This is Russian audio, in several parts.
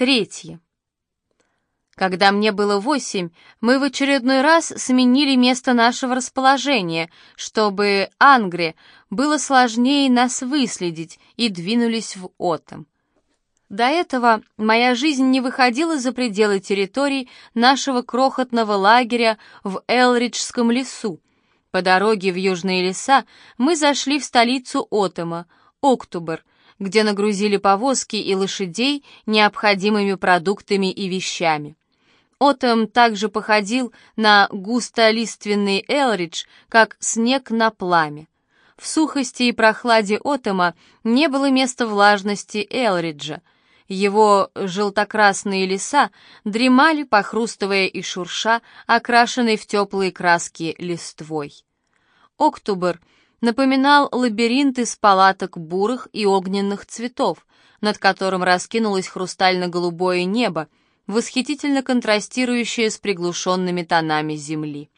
Третье. Когда мне было восемь, мы в очередной раз сменили место нашего расположения, чтобы Ангре было сложнее нас выследить, и двинулись в Отом. До этого моя жизнь не выходила за пределы территорий нашего крохотного лагеря в Элриджском лесу. По дороге в южные леса мы зашли в столицу Отома, Октубр, где нагрузили повозки и лошадей необходимыми продуктами и вещами. Отом также походил на густолиственный Элридж, как снег на пламя. В сухости и прохладе Отома не было места влажности Элриджа. Его желтокрасные леса дремали, похрустывая и шурша, окрашенной в теплые краски листвой. Октубр напоминал лабиринт из палаток бурых и огненных цветов, над которым раскинулось хрустально-голубое небо, восхитительно контрастирующее с приглушенными тонами земли.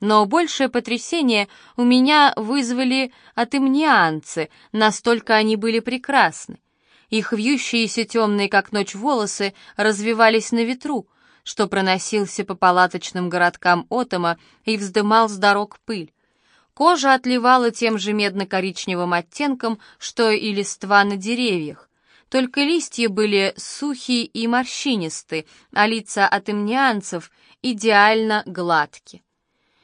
Но большее потрясение у меня вызвали атымнианцы, настолько они были прекрасны. Их вьющиеся темные, как ночь, волосы развивались на ветру, что проносился по палаточным городкам Отома и вздымал с дорог пыль. Кожа отливала тем же медно-коричневым оттенком, что и листва на деревьях. Только листья были сухие и морщинисты, а лица атымнианцев идеально гладки.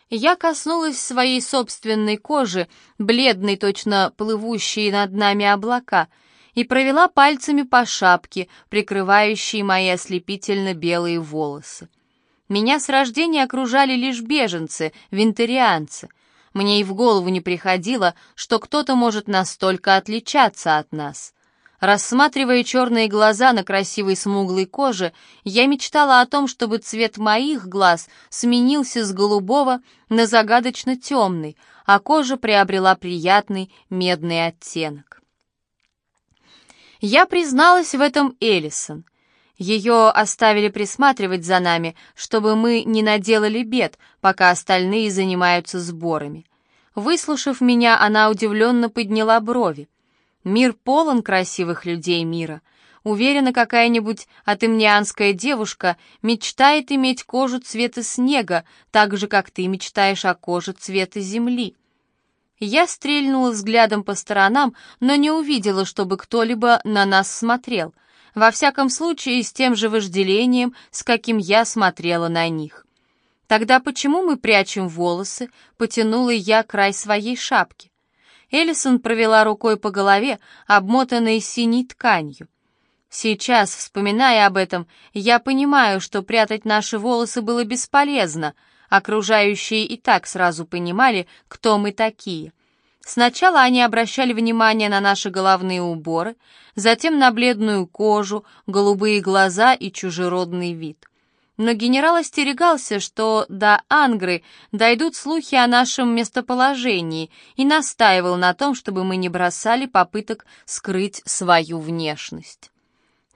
Я коснулась своей собственной кожи, бледной, точно плывущей над нами облака, и провела пальцами по шапке, прикрывающей мои ослепительно белые волосы. Меня с рождения окружали лишь беженцы, винтерианцы — мне и в голову не приходило, что кто-то может настолько отличаться от нас. Рассматривая черные глаза на красивой смуглой коже, я мечтала о том, чтобы цвет моих глаз сменился с голубого на загадочно темный, а кожа приобрела приятный медный оттенок. Я призналась в этом Эллисон. Ее оставили присматривать за нами, чтобы мы не наделали бед, пока остальные занимаются сборами. Выслушав меня, она удивленно подняла брови. Мир полон красивых людей мира. Уверена, какая-нибудь атымнианская девушка мечтает иметь кожу цвета снега, так же, как ты мечтаешь о коже цвета земли. Я стрельнула взглядом по сторонам, но не увидела, чтобы кто-либо на нас смотрел — во всяком случае, с тем же вожделением, с каким я смотрела на них. Тогда почему мы прячем волосы? Потянула я край своей шапки. Эллисон провела рукой по голове, обмотанной синей тканью. Сейчас, вспоминая об этом, я понимаю, что прятать наши волосы было бесполезно. Окружающие и так сразу понимали, кто мы такие — Сначала они обращали внимание на наши головные уборы, затем на бледную кожу, голубые глаза и чужеродный вид. Но генерал остерегался, что до Ангры дойдут слухи о нашем местоположении и настаивал на том, чтобы мы не бросали попыток скрыть свою внешность.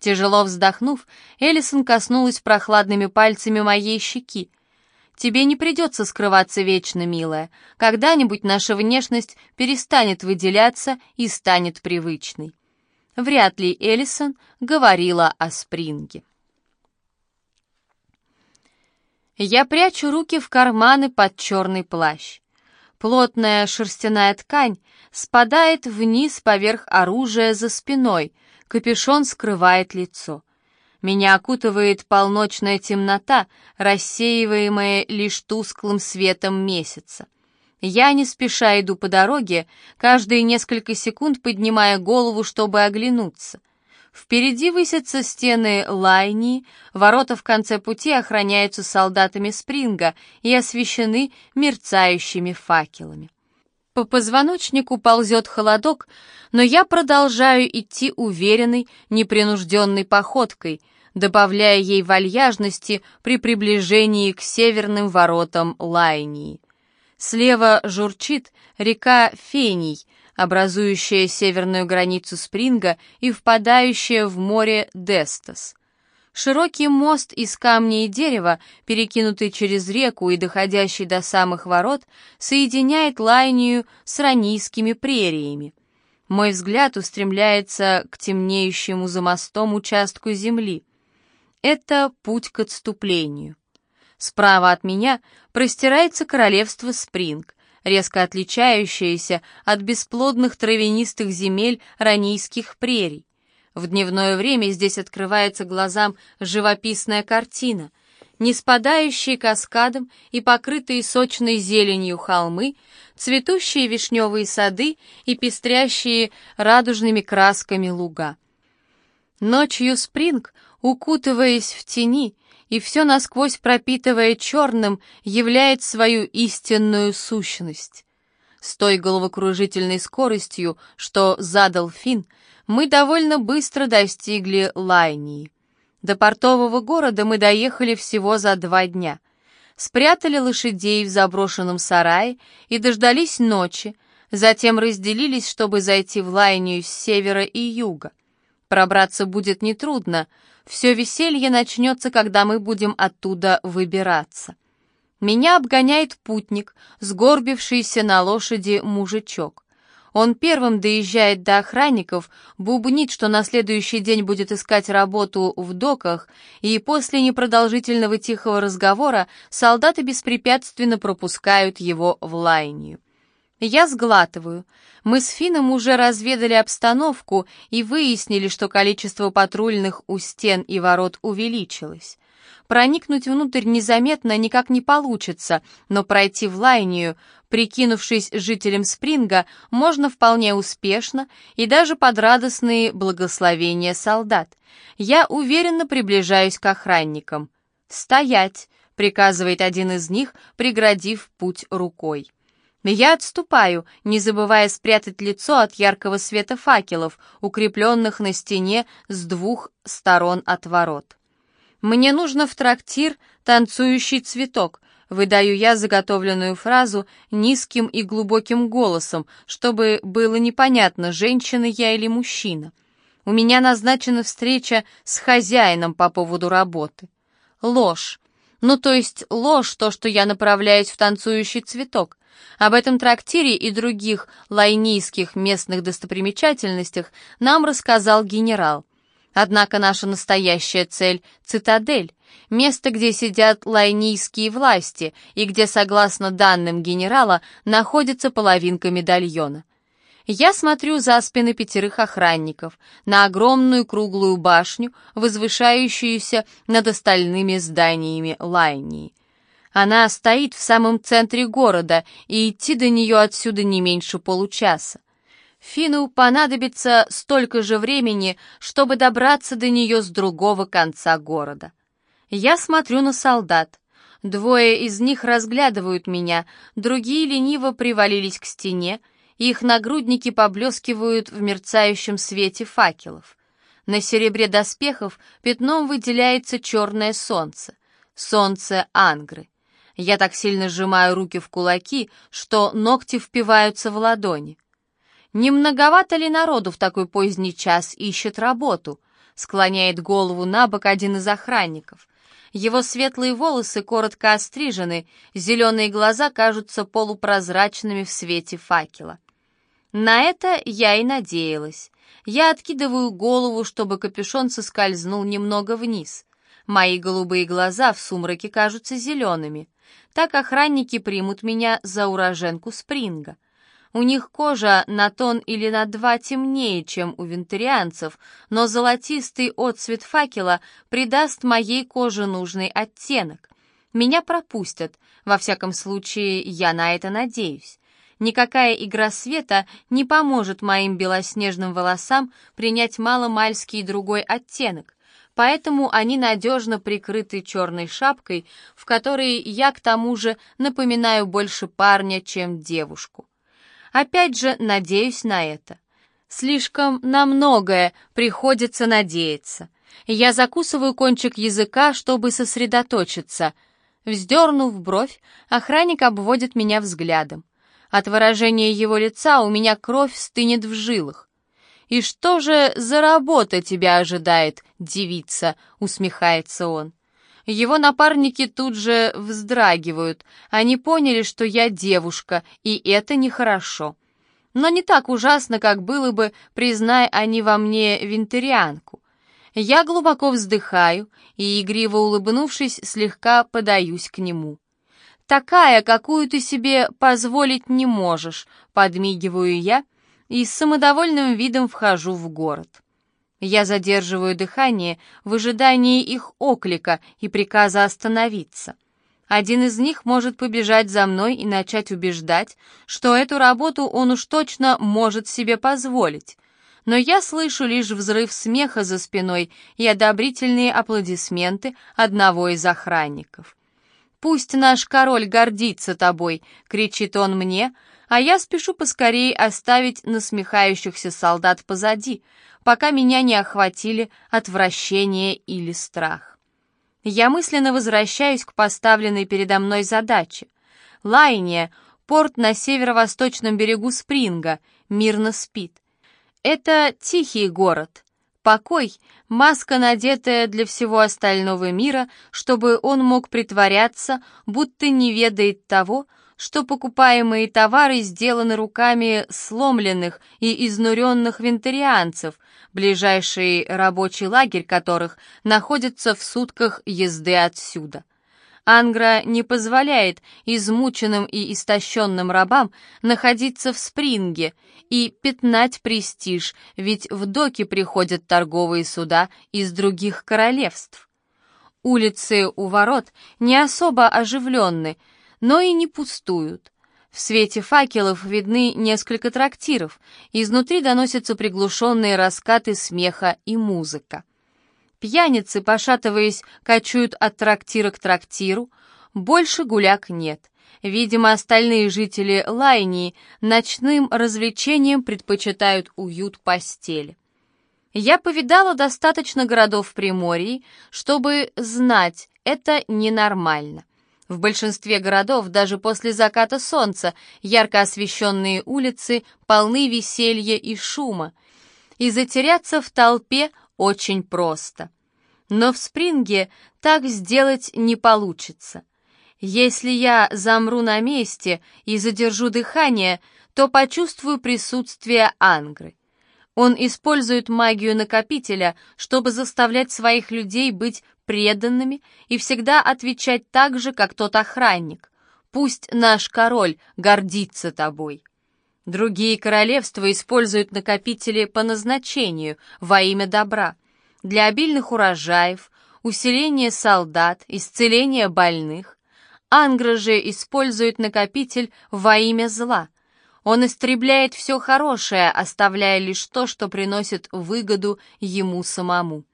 Тяжело вздохнув, Эллисон коснулась прохладными пальцами моей щеки. Тебе не придется скрываться вечно, милая. Когда-нибудь наша внешность перестанет выделяться и станет привычной. Вряд ли Эллисон говорила о Спринге. Я прячу руки в карманы под черный плащ. Плотная шерстяная ткань спадает вниз поверх оружия за спиной, капюшон скрывает лицо. Меня окутывает полночная темнота, рассеиваемая лишь тусклым светом месяца. Я не спеша иду по дороге, каждые несколько секунд поднимая голову, чтобы оглянуться. Впереди высятся стены Лайни, ворота в конце пути охраняются солдатами Спринга и освещены мерцающими факелами. По позвоночнику ползет холодок, но я продолжаю идти уверенной, непринужденной походкой, добавляя ей вальяжности при приближении к северным воротам Лайнии. Слева журчит река Фений, образующая северную границу Спринга и впадающая в море Дестас. Широкий мост из камня и дерева, перекинутый через реку и доходящий до самых ворот, соединяет Лайнию с ранийскими прериями. Мой взгляд устремляется к темнеющему за мостом участку земли. Это путь к отступлению. Справа от меня простирается королевство Спринг, резко отличающееся от бесплодных травянистых земель ранийских прерий. В дневное время здесь открывается глазам живописная картина. Не спадающие каскадом и покрытые сочной зеленью холмы, цветущие вишневые сады и пестрящие радужными красками луга. Ночью Спринг, укутываясь в тени, и все насквозь пропитывая черным, являет свою истинную сущность. С той головокружительной скоростью, что задал Фин, мы довольно быстро достигли Лайнии. До портового города мы доехали всего за два дня. Спрятали лошадей в заброшенном сарае и дождались ночи, затем разделились, чтобы зайти в Лайнию с севера и юга. Пробраться будет нетрудно, все веселье начнется, когда мы будем оттуда выбираться. Меня обгоняет путник, сгорбившийся на лошади мужичок. Он первым доезжает до охранников, бубнит, что на следующий день будет искать работу в доках, и после непродолжительного тихого разговора солдаты беспрепятственно пропускают его в лайнию. Я сглатываю. Мы с Фином уже разведали обстановку и выяснили, что количество патрульных у стен и ворот увеличилось. Проникнуть внутрь незаметно никак не получится, но пройти в Лайнию, прикинувшись жителем Спринга, можно вполне успешно и даже под радостные благословения солдат. Я уверенно приближаюсь к охранникам. «Стоять!» — приказывает один из них, преградив путь рукой. Я отступаю, не забывая спрятать лицо от яркого света факелов, укрепленных на стене с двух сторон от ворот. «Мне нужно в трактир танцующий цветок», выдаю я заготовленную фразу низким и глубоким голосом, чтобы было непонятно, женщина я или мужчина. У меня назначена встреча с хозяином по поводу работы. Ложь. Ну, то есть ложь, то, что я направляюсь в танцующий цветок. Об этом трактире и других лайнийских местных достопримечательностях нам рассказал генерал. Однако наша настоящая цель — цитадель, место, где сидят лайнийские власти и где, согласно данным генерала, находится половинка медальона. Я смотрю за спины пятерых охранников, на огромную круглую башню, возвышающуюся над остальными зданиями Лайнии. Она стоит в самом центре города, и идти до нее отсюда не меньше получаса. Фину понадобится столько же времени, чтобы добраться до нее с другого конца города. Я смотрю на солдат. Двое из них разглядывают меня, другие лениво привалились к стене, их нагрудники поблескивают в мерцающем свете факелов. На серебре доспехов пятном выделяется черное солнце. Солнце Ангры. Я так сильно сжимаю руки в кулаки, что ногти впиваются в ладони. «Не многовато ли народу в такой поздний час ищет работу?» склоняет голову на бок один из охранников. Его светлые волосы коротко острижены, зеленые глаза кажутся полупрозрачными в свете факела. На это я и надеялась. Я откидываю голову, чтобы капюшон соскользнул немного вниз. Мои голубые глаза в сумраке кажутся зелеными. Так охранники примут меня за уроженку Спринга. У них кожа на тон или на два темнее, чем у вентарианцев, но золотистый отцвет факела придаст моей коже нужный оттенок. Меня пропустят, во всяком случае, я на это надеюсь. Никакая игра света не поможет моим белоснежным волосам принять маломальский другой оттенок, поэтому они надежно прикрыты черной шапкой, в которой я к тому же напоминаю больше парня, чем девушку. Опять же, надеюсь на это. Слишком на многое приходится надеяться. Я закусываю кончик языка, чтобы сосредоточиться. Вздернув бровь, охранник обводит меня взглядом. От выражения его лица у меня кровь стынет в жилах. «И что же за работа тебя ожидает, девица?» — усмехается он. Его напарники тут же вздрагивают. Они поняли, что я девушка, и это нехорошо. Но не так ужасно, как было бы, признай они во мне винтерианку. Я глубоко вздыхаю и, игриво улыбнувшись, слегка подаюсь к нему. «Такая, какую ты себе позволить не можешь», — подмигиваю я и с самодовольным видом вхожу в город. Я задерживаю дыхание в ожидании их оклика и приказа остановиться. Один из них может побежать за мной и начать убеждать, что эту работу он уж точно может себе позволить. Но я слышу лишь взрыв смеха за спиной и одобрительные аплодисменты одного из охранников. «Пусть наш король гордится тобой!» — кричит он мне, а я спешу поскорее оставить насмехающихся солдат позади, пока меня не охватили отвращение или страх. Я мысленно возвращаюсь к поставленной передо мной задаче. Лайния, порт на северо-восточном берегу Спринга, мирно спит. Это тихий город. Покой — маска, надетая для всего остального мира, чтобы он мог притворяться, будто не ведает того, что покупаемые товары сделаны руками сломленных и изнуренных вентарианцев, ближайший рабочий лагерь которых находится в сутках езды отсюда. Ангра не позволяет измученным и истощенным рабам находиться в спринге и пятнать престиж, ведь в доки приходят торговые суда из других королевств. Улицы у ворот не особо оживленны, но и не пустуют. В свете факелов видны несколько трактиров, изнутри доносятся приглушенные раскаты смеха и музыка. Пьяницы, пошатываясь, кочуют от трактира к трактиру, больше гуляк нет. Видимо, остальные жители Лайнии ночным развлечением предпочитают уют постели. Я повидала достаточно городов в Приморье, чтобы знать, это ненормально. В большинстве городов даже после заката солнца ярко освещенные улицы полны веселья и шума, и затеряться в толпе очень просто. Но в Спринге так сделать не получится. Если я замру на месте и задержу дыхание, то почувствую присутствие Ангры. Он использует магию накопителя, чтобы заставлять своих людей быть преданными и всегда отвечать так же, как тот охранник. Пусть наш король гордится тобой. Другие королевства используют накопители по назначению, во имя добра, для обильных урожаев, усиления солдат, исцеления больных. Ангра же использует накопитель во имя зла — он истребляет все хорошее, оставляя лишь то, что приносит выгоду ему самому.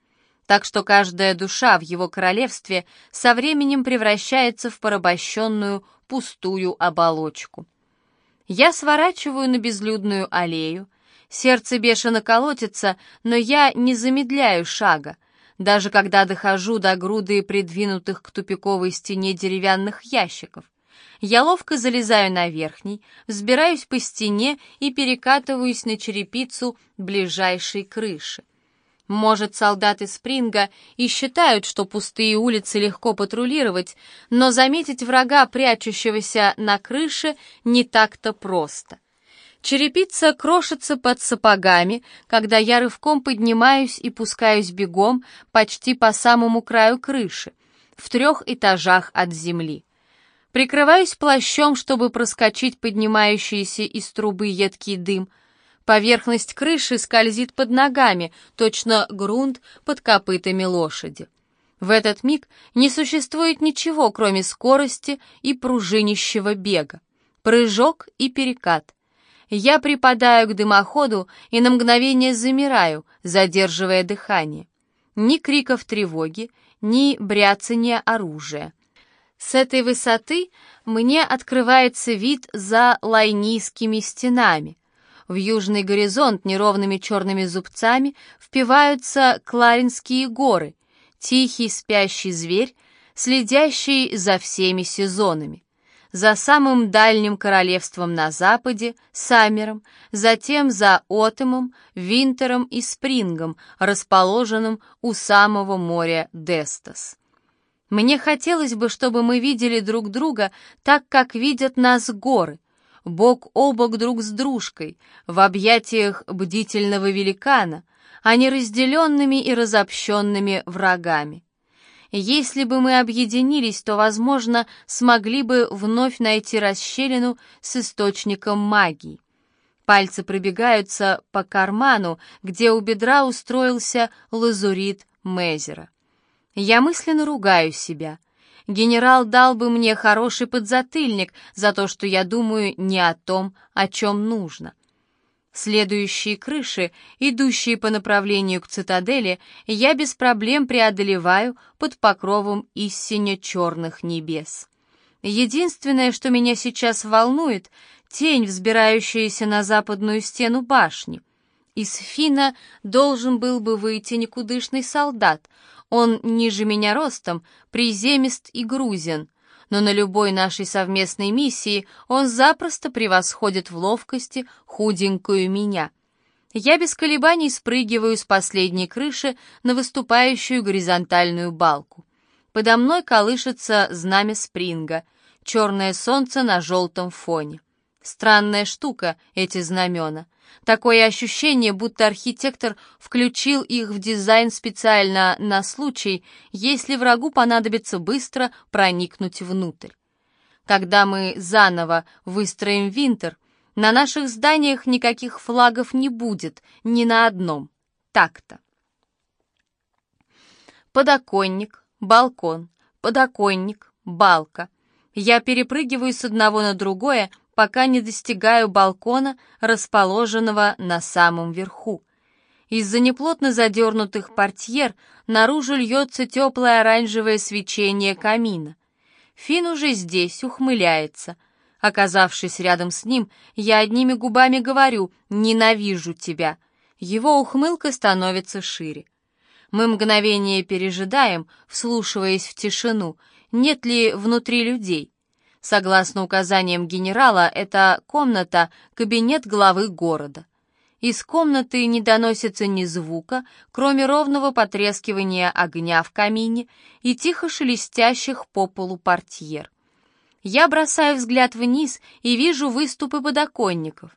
Так что каждая душа в его королевстве со временем превращается в порабощенную пустую оболочку. Я сворачиваю на безлюдную аллею. Сердце бешено колотится, но я не замедляю шага. Даже когда дохожу до груды придвинутых к тупиковой стене деревянных ящиков. Я ловко залезаю на верхний, взбираюсь по стене и перекатываюсь на черепицу ближайшей крыши. Может, солдаты Спринга и считают, что пустые улицы легко патрулировать, но заметить врага, прячущегося на крыше, не так-то просто. Черепица крошится под сапогами, когда я рывком поднимаюсь и пускаюсь бегом почти по самому краю крыши, в трех этажах от земли. Прикрываюсь плащом, чтобы проскочить поднимающийся из трубы едкий дым. Поверхность крыши скользит под ногами, точно грунт под копытами лошади. В этот миг не существует ничего, кроме скорости и пружинищего бега. Прыжок и перекат. Я припадаю к дымоходу и на мгновение замираю, задерживая дыхание. Ни криков тревоги, ни бряцания оружия. С этой высоты мне открывается вид за лайнийскими стенами. В южный горизонт неровными черными зубцами впиваются Кларинские горы, тихий спящий зверь, следящий за всеми сезонами. За самым дальним королевством на западе, Саммером, затем за Отемом, Винтером и Спрингом, расположенным у самого моря Дестас. Мне хотелось бы, чтобы мы видели друг друга так, как видят нас горы, бок о бок друг с дружкой, в объятиях бдительного великана, а не разделенными и разобщенными врагами. Если бы мы объединились, то, возможно, смогли бы вновь найти расщелину с источником магии. Пальцы пробегаются по карману, где у бедра устроился лазурит Мезера. Я мысленно ругаю себя. Генерал дал бы мне хороший подзатыльник за то, что я думаю не о том, о чем нужно. Следующие крыши, идущие по направлению к цитадели, я без проблем преодолеваю под покровом истинно черных небес. Единственное, что меня сейчас волнует, тень, взбирающаяся на западную стену башни. Из Фина должен был бы выйти никудышный солдат. Он ниже меня ростом, приземист и грузен но на любой нашей совместной миссии он запросто превосходит в ловкости худенькую меня. Я без колебаний спрыгиваю с последней крыши на выступающую горизонтальную балку. Подо мной колышется знамя Спринга, черное солнце на желтом фоне. Странная штука эти знамена. Такое ощущение, будто архитектор включил их в дизайн специально на случай, если врагу понадобится быстро проникнуть внутрь. Когда мы заново выстроим Винтер, на наших зданиях никаких флагов не будет, ни на одном. Так-то. Подоконник, балкон, подоконник, балка. Я перепрыгиваю с одного на другое, пока не достигаю балкона, расположенного на самом верху. Из-за неплотно задернутых портьер наружу льется теплое оранжевое свечение камина. Фин уже здесь, ухмыляется. Оказавшись рядом с ним, я одними губами говорю «ненавижу тебя». Его ухмылка становится шире. Мы мгновение пережидаем, вслушиваясь в тишину, нет ли внутри людей. Согласно указаниям генерала, это комната — кабинет главы города. Из комнаты не доносится ни звука, кроме ровного потрескивания огня в камине и тихо шелестящих по полу портьер. Я бросаю взгляд вниз и вижу выступы подоконников.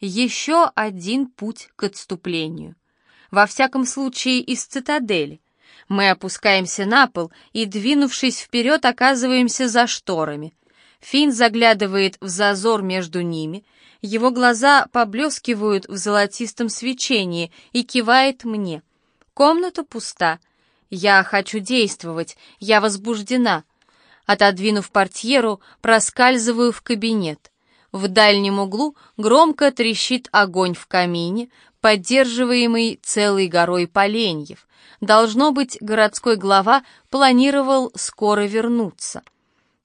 Еще один путь к отступлению. Во всяком случае, из цитадели. Мы опускаемся на пол и, двинувшись вперед, оказываемся за шторами — Финн заглядывает в зазор между ними, его глаза поблескивают в золотистом свечении и кивает мне. Комната пуста. Я хочу действовать, я возбуждена. Отодвинув портьеру, проскальзываю в кабинет. В дальнем углу громко трещит огонь в камине, поддерживаемый целой горой поленьев. Должно быть, городской глава планировал скоро вернуться.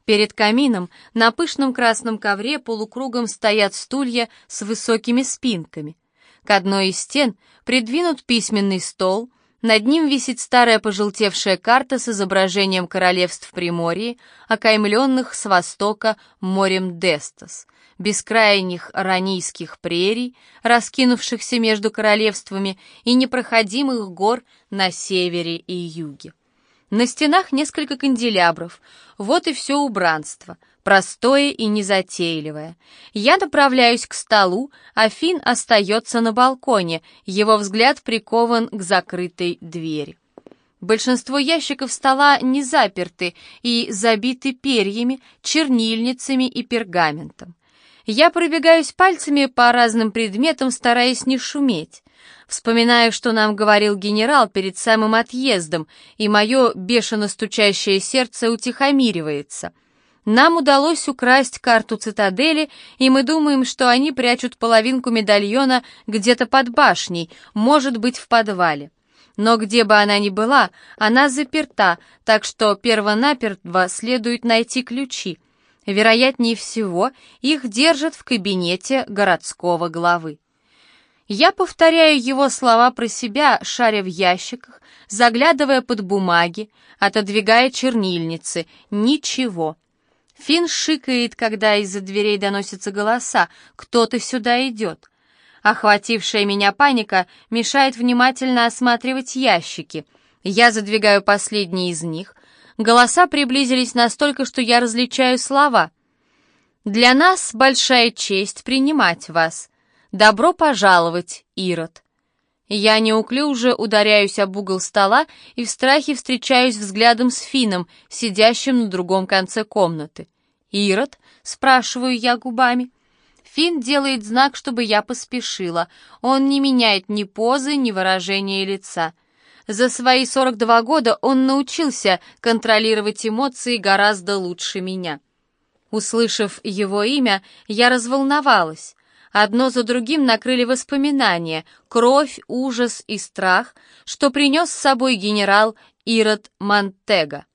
Перед камином на пышном красном ковре полукругом стоят стулья с высокими спинками. К одной из стен придвинут письменный стол, над ним висит старая пожелтевшая карта с изображением королевств Приморья, окаймленных с востока морем Дестас, бескрайних ранийских прерий, раскинувшихся между королевствами и непроходимых гор на севере и юге. На стенах несколько канделябров. Вот и все убранство. Простое и незатейливое. Я направляюсь к столу, а Финн остается на балконе. Его взгляд прикован к закрытой двери. Большинство ящиков стола не заперты и забиты перьями, чернильницами и пергаментом. Я пробегаюсь пальцами по разным предметам, стараясь не шуметь. Вспоминаю, что нам говорил генерал перед самым отъездом, и мое бешено стучащее сердце утихомиривается. Нам удалось украсть карту цитадели, и мы думаем, что они прячут половинку медальона где-то под башней, может быть, в подвале. Но где бы она ни была, она заперта, так что перво-наперво следует найти ключи. Вероятнее всего, их держат в кабинете городского главы. Я повторяю его слова про себя, шаря в ящиках, заглядывая под бумаги, отодвигая чернильницы. Ничего. Фин шикает, когда из-за дверей доносятся голоса. Кто-то сюда идет. Охватившая меня паника мешает внимательно осматривать ящики. Я задвигаю последний из них. Голоса приблизились настолько, что я различаю слова. «Для нас большая честь принимать вас», «Добро пожаловать, Ирод!» Я неуклюже ударяюсь об угол стола и в страхе встречаюсь взглядом с Фином, сидящим на другом конце комнаты. «Ирод?» — спрашиваю я губами. Фин делает знак, чтобы я поспешила. Он не меняет ни позы, ни выражения лица. За свои 42 года он научился контролировать эмоции гораздо лучше меня. Услышав его имя, я разволновалась. Одно за другим накрыли воспоминания, кровь, ужас и страх, что принес с собой генерал Ирод Монтега.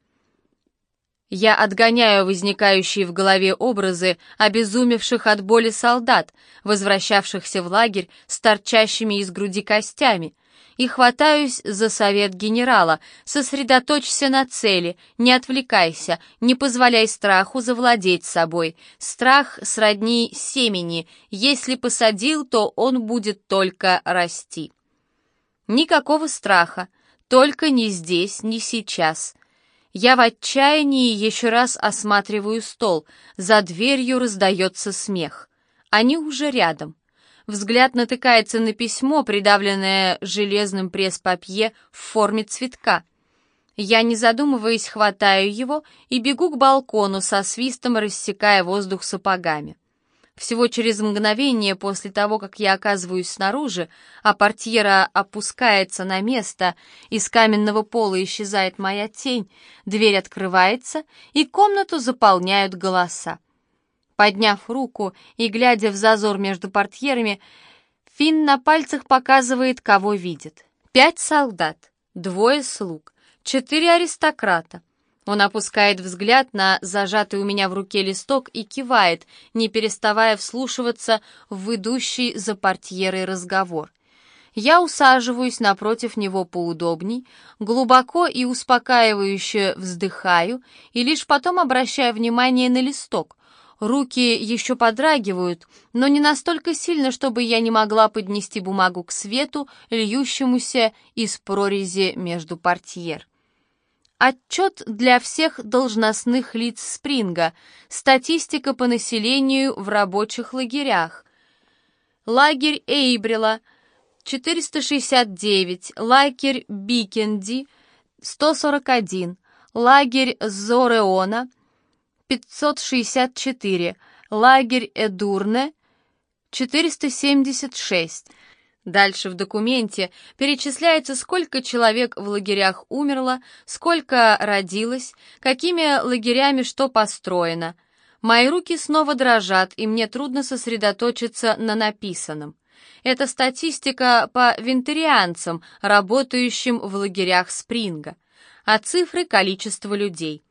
Я отгоняю возникающие в голове образы обезумевших от боли солдат, возвращавшихся в лагерь с торчащими из груди костями, и хватаюсь за совет генерала. Сосредоточься на цели, не отвлекайся, не позволяй страху завладеть собой. Страх сродни семени, если посадил, то он будет только расти. Никакого страха, только не здесь, не сейчас. Я в отчаянии еще раз осматриваю стол, за дверью раздается смех. Они уже рядом. Взгляд натыкается на письмо, придавленное железным пресс-папье в форме цветка. Я, не задумываясь, хватаю его и бегу к балкону со свистом, рассекая воздух сапогами. Всего через мгновение после того, как я оказываюсь снаружи, а портьера опускается на место, из каменного пола исчезает моя тень, дверь открывается, и комнату заполняют голоса. Подняв руку и глядя в зазор между портьерами, Финн на пальцах показывает, кого видит. Пять солдат, двое слуг, четыре аристократа. Он опускает взгляд на зажатый у меня в руке листок и кивает, не переставая вслушиваться в идущий за портьерой разговор. Я усаживаюсь напротив него поудобней, глубоко и успокаивающе вздыхаю и лишь потом обращаю внимание на листок, Руки еще подрагивают, но не настолько сильно, чтобы я не могла поднести бумагу к свету, льющемуся из прорези между портьер. Отчет для всех должностных лиц Спринга. Статистика по населению в рабочих лагерях. Лагерь Эйбрила 469, лагерь Бикенди 141, лагерь Зореона 564, лагерь Эдурне 476. Дальше в документе перечисляется, сколько человек в лагерях умерло, сколько родилось, какими лагерями что построено. Мои руки снова дрожат, и мне трудно сосредоточиться на написанном. Это статистика по вентарианцам, работающим в лагерях Спринга, а цифры — количество людей.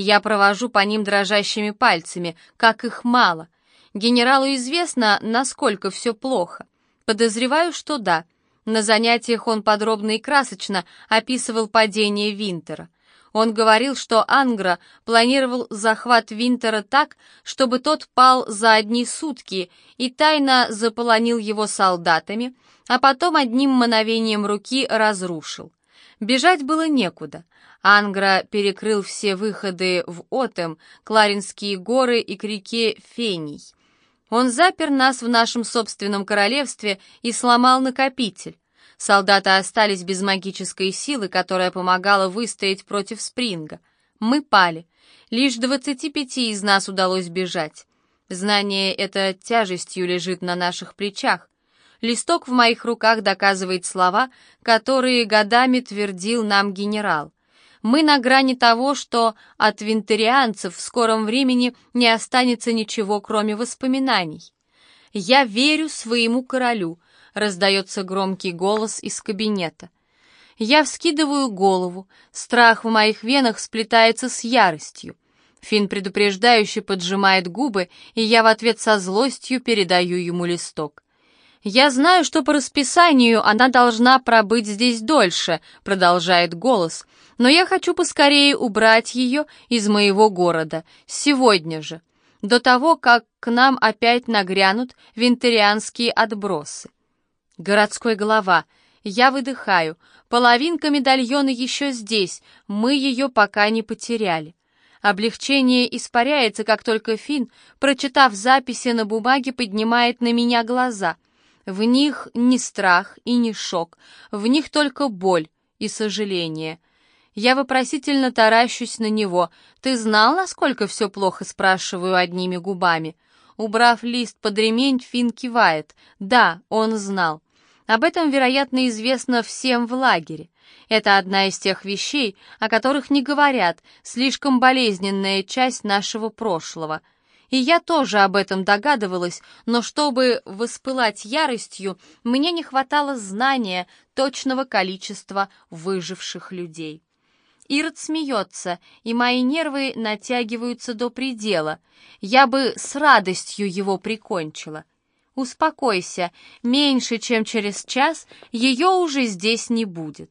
Я провожу по ним дрожащими пальцами, как их мало. Генералу известно, насколько все плохо. Подозреваю, что да. На занятиях он подробно и красочно описывал падение Винтера. Он говорил, что Ангра планировал захват Винтера так, чтобы тот пал за одни сутки и тайно заполонил его солдатами, а потом одним мановением руки разрушил. Бежать было некуда — Ангра перекрыл все выходы в Отем, Кларинские горы и к реке Фений. Он запер нас в нашем собственном королевстве и сломал накопитель. Солдаты остались без магической силы, которая помогала выстоять против Спринга. Мы пали. Лишь двадцати пяти из нас удалось бежать. Знание это тяжестью лежит на наших плечах. Листок в моих руках доказывает слова, которые годами твердил нам генерал. Мы на грани того, что от винтерианцев в скором времени не останется ничего, кроме воспоминаний. «Я верю своему королю», — раздается громкий голос из кабинета. Я вскидываю голову, страх в моих венах сплетается с яростью. Фин предупреждающе поджимает губы, и я в ответ со злостью передаю ему листок. «Я знаю, что по расписанию она должна пробыть здесь дольше», — продолжает голос, «но я хочу поскорее убрать ее из моего города, сегодня же, до того, как к нам опять нагрянут винтерианские отбросы». Городской голова. Я выдыхаю. Половинка медальона еще здесь, мы ее пока не потеряли. Облегчение испаряется, как только Фин, прочитав записи на бумаге, поднимает на меня глаза — В них ни страх и ни шок, в них только боль и сожаление. Я вопросительно таращусь на него. «Ты знал, насколько все плохо?» — спрашиваю одними губами. Убрав лист под ремень, Финн кивает. «Да, он знал. Об этом, вероятно, известно всем в лагере. Это одна из тех вещей, о которых не говорят, слишком болезненная часть нашего прошлого. И я тоже об этом догадывалась, но чтобы воспылать яростью, мне не хватало знания точного количества выживших людей. Ирод смеется, и мои нервы натягиваются до предела. Я бы с радостью его прикончила. Успокойся, меньше чем через час ее уже здесь не будет.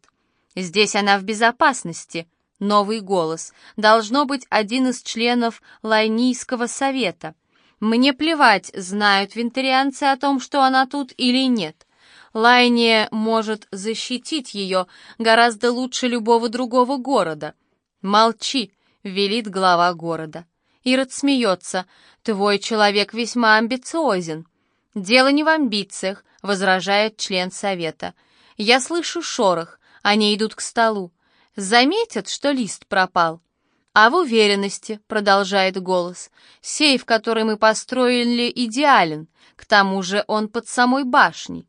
Здесь она в безопасности. Новый голос. Должно быть один из членов Лайнийского совета. Мне плевать, знают вентарианцы о том, что она тут или нет. Лайния может защитить ее гораздо лучше любого другого города. «Молчи», — велит глава города. Ирод смеется. «Твой человек весьма амбициозен». «Дело не в амбициях», — возражает член совета. «Я слышу шорох, они идут к столу. Заметят, что лист пропал». «А в уверенности», — продолжает голос, — «сейф, который мы построили, идеален, к тому же он под самой башней».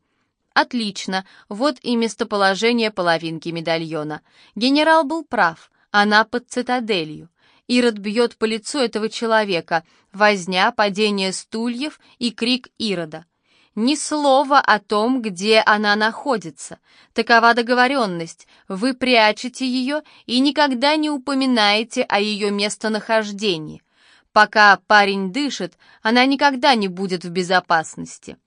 «Отлично, вот и местоположение половинки медальона. Генерал был прав, она под цитаделью. Ирод бьет по лицу этого человека, возня, падение стульев и крик Ирода. Ни слова о том, где она находится. Такова договоренность. Вы прячете ее и никогда не упоминаете о ее местонахождении. Пока парень дышит, она никогда не будет в безопасности.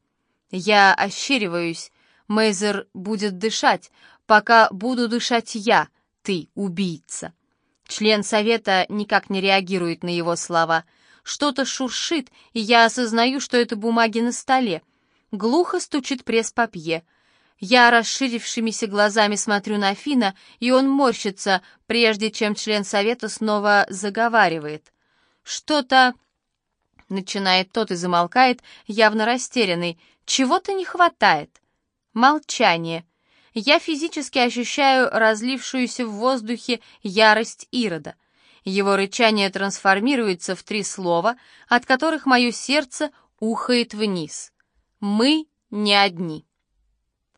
Я ощериваюсь. Мейзер будет дышать, пока буду дышать я, ты, убийца. Член совета никак не реагирует на его слова. Что-то шуршит, и я осознаю, что это бумаги на столе. Глухо стучит пресс-папье. Я расширившимися глазами смотрю на Фина, и он морщится, прежде чем член совета снова заговаривает. «Что-то...» Начинает тот и замолкает, явно растерянный. «Чего-то не хватает». Молчание. Я физически ощущаю разлившуюся в воздухе ярость Ирода. Его рычание трансформируется в три слова, от которых мое сердце ухает вниз. Мы не одни.